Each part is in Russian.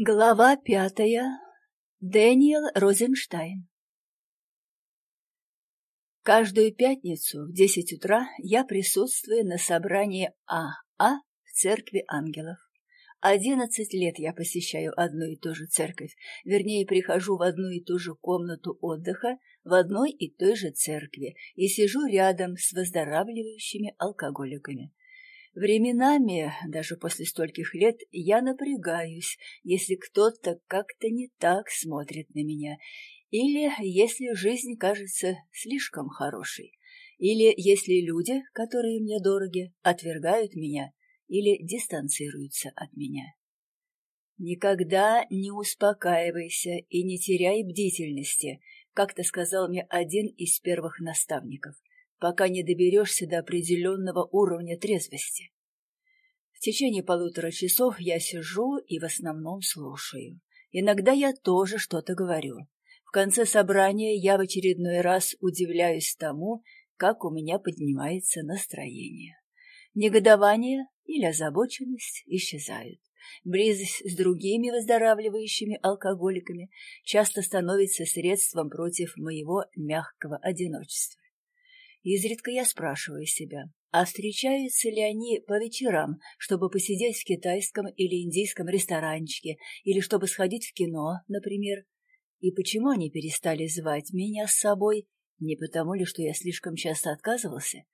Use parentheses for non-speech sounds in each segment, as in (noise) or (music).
Глава пятая. Дэниел Розенштайн. Каждую пятницу в десять утра я присутствую на собрании АА в Церкви Ангелов. Одиннадцать лет я посещаю одну и ту же церковь, вернее, прихожу в одну и ту же комнату отдыха в одной и той же церкви и сижу рядом с выздоравливающими алкоголиками. Временами, даже после стольких лет, я напрягаюсь, если кто-то как-то не так смотрит на меня, или если жизнь кажется слишком хорошей, или если люди, которые мне дороги, отвергают меня или дистанцируются от меня. Никогда не успокаивайся и не теряй бдительности, как-то сказал мне один из первых наставников пока не доберешься до определенного уровня трезвости. В течение полутора часов я сижу и в основном слушаю. Иногда я тоже что-то говорю. В конце собрания я в очередной раз удивляюсь тому, как у меня поднимается настроение. Негодование или озабоченность исчезают. Близость с другими выздоравливающими алкоголиками часто становится средством против моего мягкого одиночества. Изредка я спрашиваю себя, а встречаются ли они по вечерам, чтобы посидеть в китайском или индийском ресторанчике, или чтобы сходить в кино, например? И почему они перестали звать меня с собой? Не потому ли, что я слишком часто отказывался?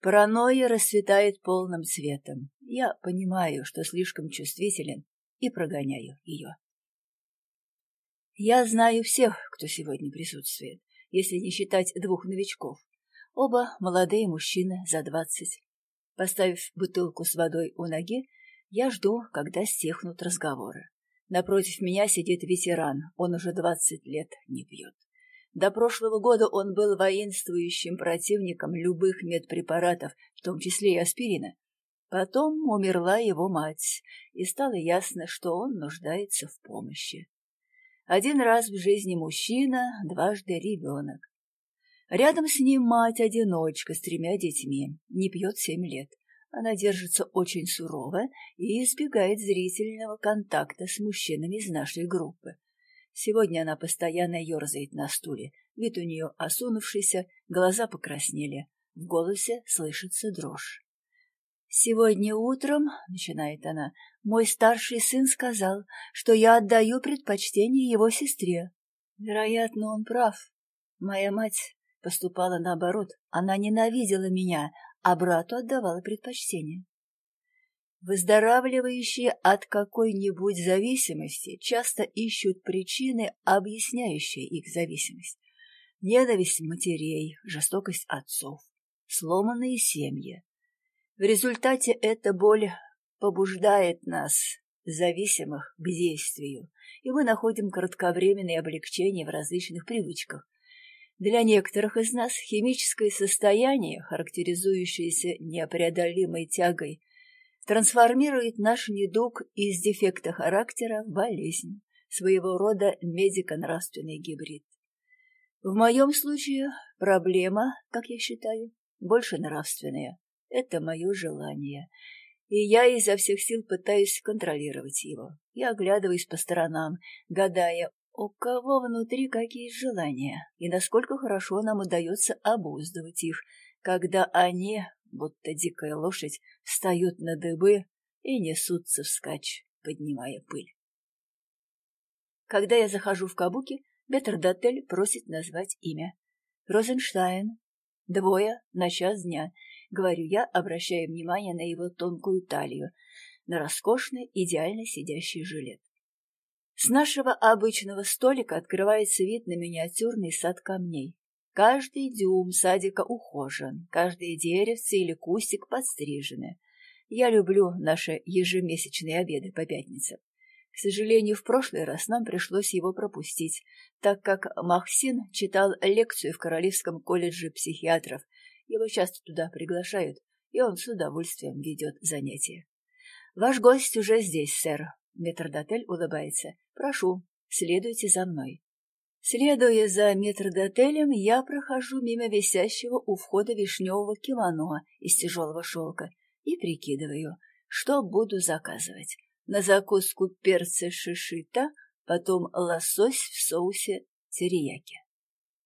Паранойя расцветает полным цветом. Я понимаю, что слишком чувствителен, и прогоняю ее. Я знаю всех, кто сегодня присутствует, если не считать двух новичков. Оба молодые мужчины за двадцать. Поставив бутылку с водой у ноги, я жду, когда стихнут разговоры. Напротив меня сидит ветеран, он уже двадцать лет не пьет. До прошлого года он был воинствующим противником любых медпрепаратов, в том числе и аспирина. Потом умерла его мать, и стало ясно, что он нуждается в помощи. Один раз в жизни мужчина, дважды ребенок. Рядом с ним мать-одиночка с тремя детьми, не пьет семь лет. Она держится очень сурово и избегает зрительного контакта с мужчинами из нашей группы. Сегодня она постоянно ерзает на стуле, вид у нее осунувшийся, глаза покраснели, в голосе слышится дрожь. «Сегодня утром, — начинает она, — мой старший сын сказал, что я отдаю предпочтение его сестре. Вероятно, он прав. Моя мать поступала наоборот. Она ненавидела меня, а брату отдавала предпочтение. Выздоравливающие от какой-нибудь зависимости часто ищут причины, объясняющие их зависимость. Ненависть матерей, жестокость отцов, сломанные семьи. В результате эта боль побуждает нас, зависимых, к действию, и мы находим кратковременное облегчение в различных привычках, для некоторых из нас химическое состояние, характеризующееся непреодолимой тягой, трансформирует наш недуг из дефекта характера в болезнь, своего рода медико-нравственный гибрид. В моем случае проблема, как я считаю, больше нравственная. Это мое желание. И я изо всех сил пытаюсь контролировать его. Я оглядываюсь по сторонам, гадая, у кого внутри какие желания, и насколько хорошо нам удается обуздывать их, когда они, будто дикая лошадь, встают на дыбы и несутся вскачь, поднимая пыль. Когда я захожу в Кабуки, Беттердотель просит назвать имя. Розенштайн. Двое на час дня, говорю я, обращая внимание на его тонкую талию, на роскошный, идеально сидящий жилет. С нашего обычного столика открывается вид на миниатюрный сад камней. Каждый дюйм садика ухожен, каждое деревце или кустик подстрижены. Я люблю наши ежемесячные обеды по пятницам. К сожалению, в прошлый раз нам пришлось его пропустить, так как Махсин читал лекцию в Королевском колледже психиатров. Его часто туда приглашают, и он с удовольствием ведет занятия. «Ваш гость уже здесь, сэр», Метрдотель улыбается. «Прошу, следуйте за мной». Следуя за метрдотелем, я прохожу мимо висящего у входа вишневого кимоно из тяжелого шелка и прикидываю, что буду заказывать. на закуску перца шишита, потом лосось в соусе терияки.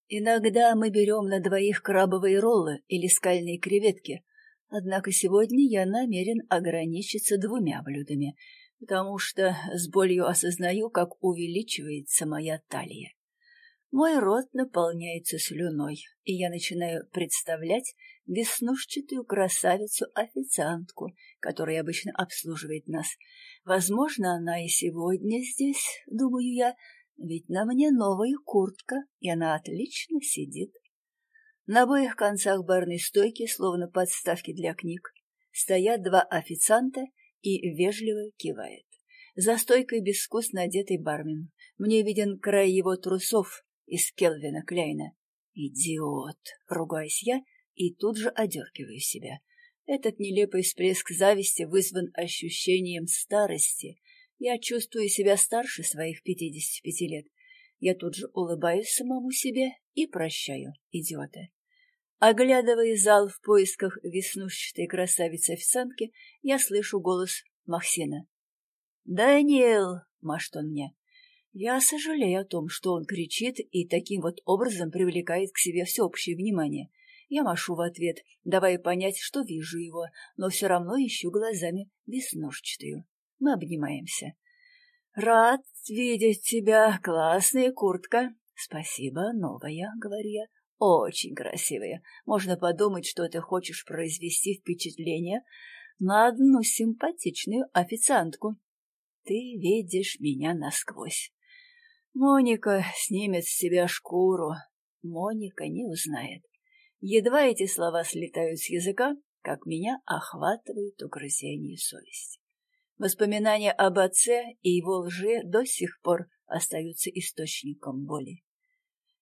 Иногда мы берем на двоих крабовые роллы или скальные креветки, однако сегодня я намерен ограничиться двумя блюдами, потому что с болью осознаю, как увеличивается моя талия. Мой рот наполняется слюной, и я начинаю представлять веснушчатую красавицу-официантку, которая обычно обслуживает нас. Возможно, она и сегодня здесь, думаю я, ведь на мне новая куртка, и она отлично сидит. На обоих концах барной стойки, словно подставки для книг, стоят два официанта и вежливо кивает. За стойкой безвкусно одетый бармен. Мне виден край его трусов из Келвина Кляйна. «Идиот!» — ругаюсь я и тут же одергиваю себя. Этот нелепый всплеск зависти вызван ощущением старости. Я чувствую себя старше своих пятидесяти пяти лет. Я тут же улыбаюсь самому себе и прощаю, идиота. Оглядывая зал в поисках веснушчатой красавицы-официантки, я слышу голос Максина. «Даниэл!» — машет он мне. Я сожалею о том, что он кричит и таким вот образом привлекает к себе всеобщее внимание. Я машу в ответ, давая понять, что вижу его, но все равно ищу глазами веснушчатую. Мы обнимаемся. «Рад видеть тебя, классная куртка!» «Спасибо, новая», — говорю я. «Очень красивая. Можно подумать, что ты хочешь произвести впечатление на одну симпатичную официантку. Ты видишь меня насквозь. Моника снимет с себя шкуру. Моника не узнает. Едва эти слова слетают с языка, как меня охватывает угрызение совести. Воспоминания об отце и его лжи до сих пор остаются источником боли.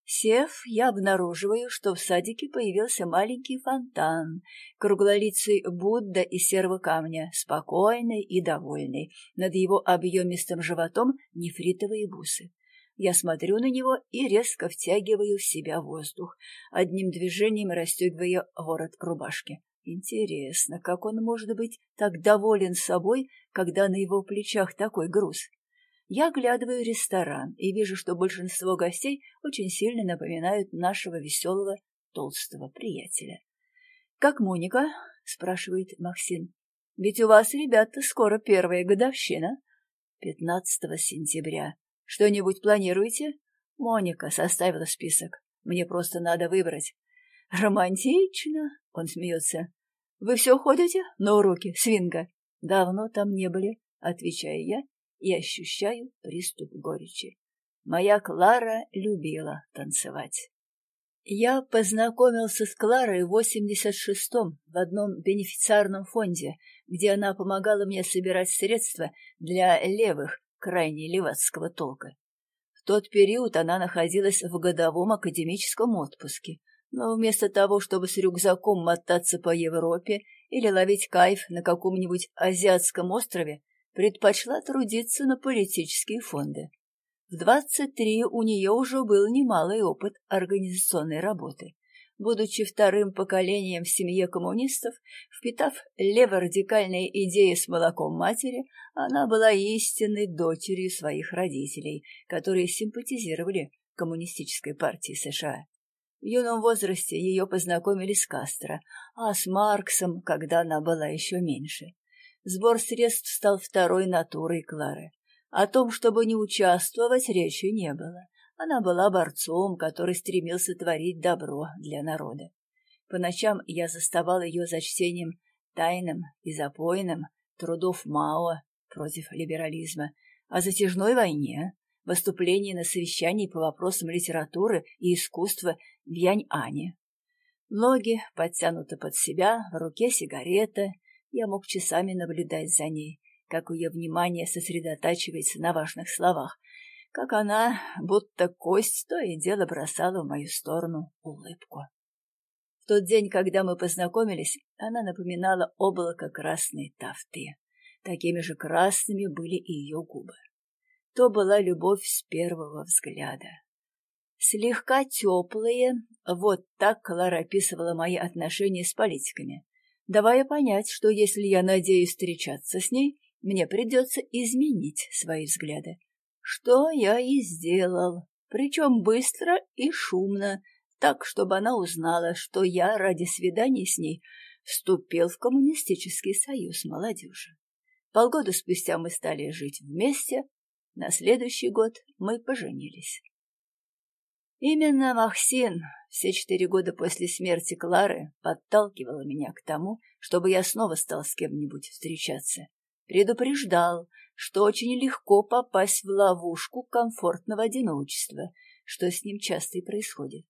Сев, я обнаруживаю, что в садике появился маленький фонтан, круглолицый Будда из серого камня, спокойный и довольный, над его объемистым животом нефритовые бусы. Я смотрю на него и резко втягиваю в себя воздух, одним движением расстегивая ворот рубашки. Интересно, как он может быть так доволен собой, когда на его плечах такой груз? Я оглядываю ресторан и вижу, что большинство гостей очень сильно напоминают нашего веселого толстого приятеля. — Как Моника? — спрашивает Максим. — Ведь у вас, ребята, скоро первая годовщина. — 15 сентября. Что-нибудь планируете? Моника составила список. Мне просто надо выбрать. Романтично, он смеется. Вы все ходите на уроки свинга? Давно там не были, отвечаю я и ощущаю приступ горечи. Моя Клара любила танцевать. Я познакомился с Кларой в 86-м в одном бенефициарном фонде, где она помогала мне собирать средства для левых, крайне левацкого толка. В тот период она находилась в годовом академическом отпуске, но вместо того, чтобы с рюкзаком мотаться по Европе или ловить кайф на каком-нибудь азиатском острове, предпочла трудиться на политические фонды. В 23 у нее уже был немалый опыт организационной работы. Будучи вторым поколением в семье коммунистов, впитав леворадикальные идеи с молоком матери, она была истинной дочерью своих родителей, которые симпатизировали коммунистической партии США. В юном возрасте ее познакомили с Кастро, а с Марксом, когда она была еще меньше. Сбор средств стал второй натурой Клары. О том, чтобы не участвовать, речи не было. Она была борцом, который стремился творить добро для народа. По ночам я заставал ее за чтением тайным и запойным трудов Мао против либерализма, о затяжной войне, выступлении на совещании по вопросам литературы и искусства в Янь-Ане. Ноги подтянуты под себя, в руке сигарета. Я мог часами наблюдать за ней, как ее внимание сосредотачивается на важных словах, как она, будто кость, то и дело бросала в мою сторону улыбку. В тот день, когда мы познакомились, она напоминала облако красной тафты. Такими же красными были и ее губы. То была любовь с первого взгляда. Слегка теплые, вот так Клара описывала мои отношения с политиками, давая понять, что если я надеюсь встречаться с ней, мне придется изменить свои взгляды. Что я и сделал, причем быстро и шумно, так, чтобы она узнала, что я ради свидания с ней вступил в коммунистический союз молодежи. Полгода спустя мы стали жить вместе, на следующий год мы поженились. Именно Махсин все четыре года после смерти Клары подталкивала меня к тому, чтобы я снова стал с кем-нибудь встречаться. Предупреждал, что очень легко попасть в ловушку комфортного одиночества, что с ним часто и происходит.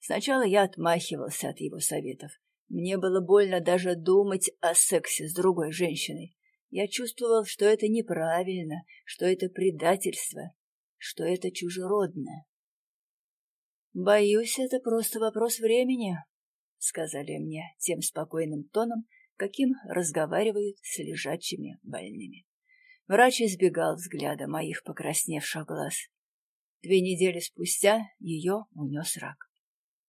Сначала я отмахивался от его советов. Мне было больно даже думать о сексе с другой женщиной. Я чувствовал, что это неправильно, что это предательство, что это чужеродное. «Боюсь, это просто вопрос времени», — сказали мне тем спокойным тоном, каким разговаривают с лежачими больными. Врач избегал взгляда моих покрасневших глаз. Две недели спустя ее унес рак.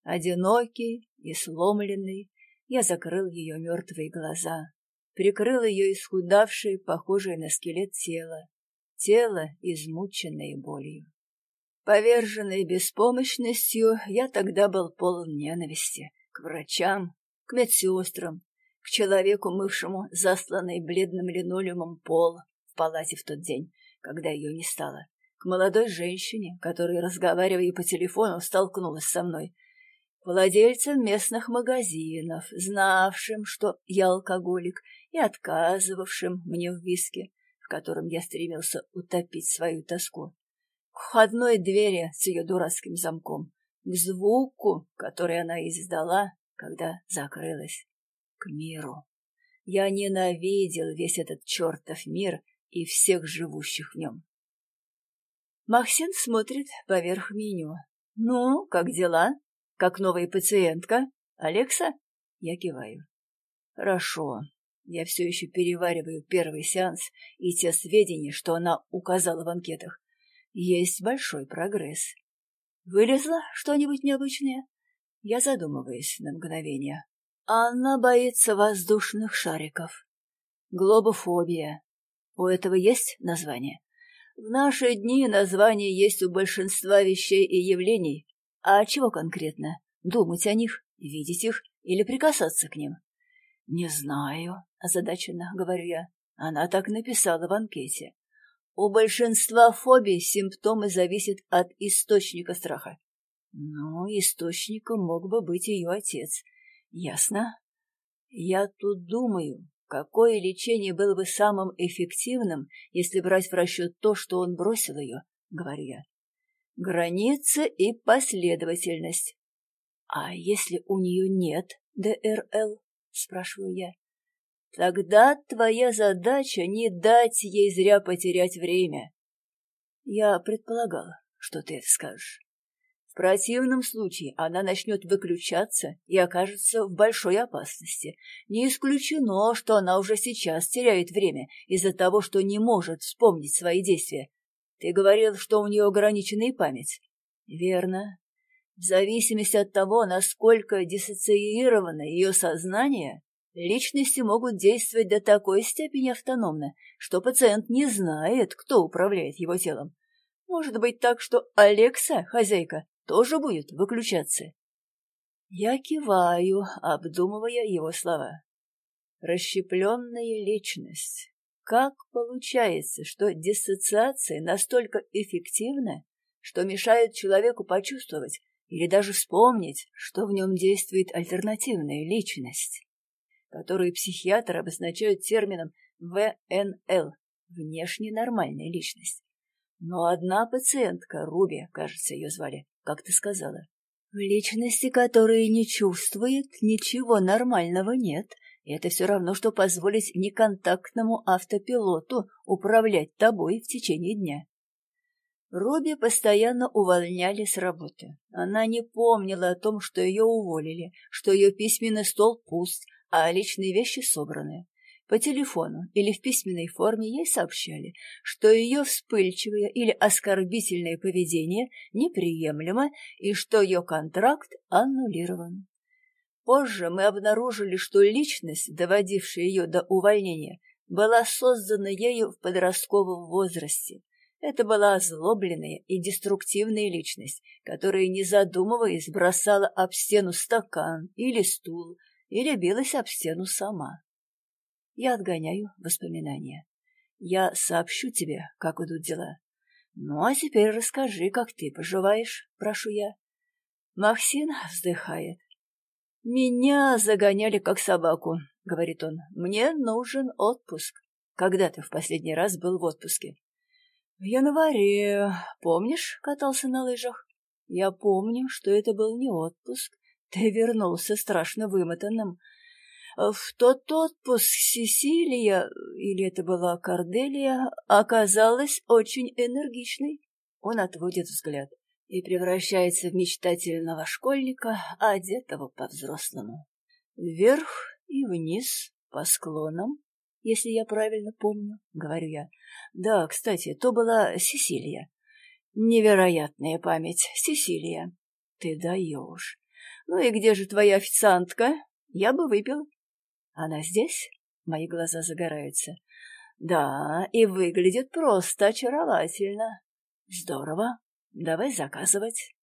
Одинокий и сломленный, я закрыл ее мертвые глаза, прикрыл ее исхудавшее, похожее на скелет тело, тело, измученное болью. Поверженный беспомощностью, я тогда был полон ненависти к врачам, к медсестрам, к человеку, мывшему засланный бледным линолеумом пол в палате в тот день, когда ее не стало, к молодой женщине, которая, разговаривая по телефону, столкнулась со мной, владельцам местных магазинов, знавшим, что я алкоголик, и отказывавшим мне в виске, в котором я стремился утопить свою тоску, входной двери с ее дурацким замком, к звуку, который она издала, когда закрылась, к миру. Я ненавидел весь этот чертов мир и всех живущих в нем. Максим смотрит поверх меню. «Ну, как дела?» Как новая пациентка? Алекса? Я киваю. Хорошо. Я все еще перевариваю первый сеанс и те сведения, что она указала в анкетах. Есть большой прогресс. Вылезло что-нибудь необычное? Я задумываюсь на мгновение. Она боится воздушных шариков. Глобофобия. У этого есть название? В наши дни название есть у большинства вещей и явлений, а чего конкретно? Думать о них, видеть их или прикасаться к ним? Не знаю, озадаченно говорю я. Она так написала в анкете. У большинства фобий симптомы зависят от источника страха. Ну, источником мог бы быть ее отец. Ясно? Я тут думаю, какое лечение было бы самым эффективным, если брать в расчет то, что он бросил ее, говорю я. Граница и последовательность. А если у нее нет ДРЛ? Спрашиваю я. Тогда твоя задача не дать ей зря потерять время. Я предполагала, что ты это скажешь. В противном случае она начнет выключаться и окажется в большой опасности. Не исключено, что она уже сейчас теряет время из-за того, что не может вспомнить свои действия, ты говорил, что у нее ограниченная память. Верно. В зависимости от того, насколько диссоциировано ее сознание, личности могут действовать до такой степени автономно, что пациент не знает, кто управляет его телом. Может быть так, что Алекса, хозяйка, тоже будет выключаться. Я киваю, обдумывая его слова. Расщепленная личность. Как получается, что диссоциация настолько эффективна, что мешает человеку почувствовать или даже вспомнить, что в нем действует альтернативная личность, которую психиатры обозначают термином ВНЛ – внешне нормальная личность. Но одна пациентка, Руби, кажется, ее звали, как ты сказала, в личности, которая не чувствует, ничего нормального нет – это все равно, что позволить неконтактному автопилоту управлять тобой в течение дня. Робби постоянно увольняли с работы. Она не помнила о том, что ее уволили, что ее письменный стол пуст, а личные вещи собраны. По телефону или в письменной форме ей сообщали, что ее вспыльчивое или оскорбительное поведение неприемлемо и что ее контракт аннулирован. Позже мы обнаружили, что личность, доводившая ее до увольнения, была создана ею в подростковом возрасте. Это была озлобленная и деструктивная личность, которая, не задумываясь, бросала об стену стакан или стул, или билась об стену сама. Я отгоняю воспоминания. Я сообщу тебе, как идут дела. Ну, а теперь расскажи, как ты поживаешь, прошу я. Максим вздыхает. Меня загоняли как собаку, говорит он. Мне нужен отпуск. Когда ты в последний раз был в отпуске? В январе. Помнишь, катался на лыжах? Я помню, что это был не отпуск. Ты (laughs) вернулся страшно вымотанным. В тот отпуск Сесилия, или это была Корделия, оказалась очень энергичной. Он отводит взгляд и превращается в мечтательного школьника, одетого по-взрослому. Вверх и вниз по склонам, если я правильно помню, — говорю я. Да, кстати, то была Сесилия. Невероятная память, Сесилия. Ты даешь. Ну и где же твоя официантка? Я бы выпил. Она здесь? Мои глаза загораются. Да, и выглядит просто очаровательно. Здорово. Давай заказывать.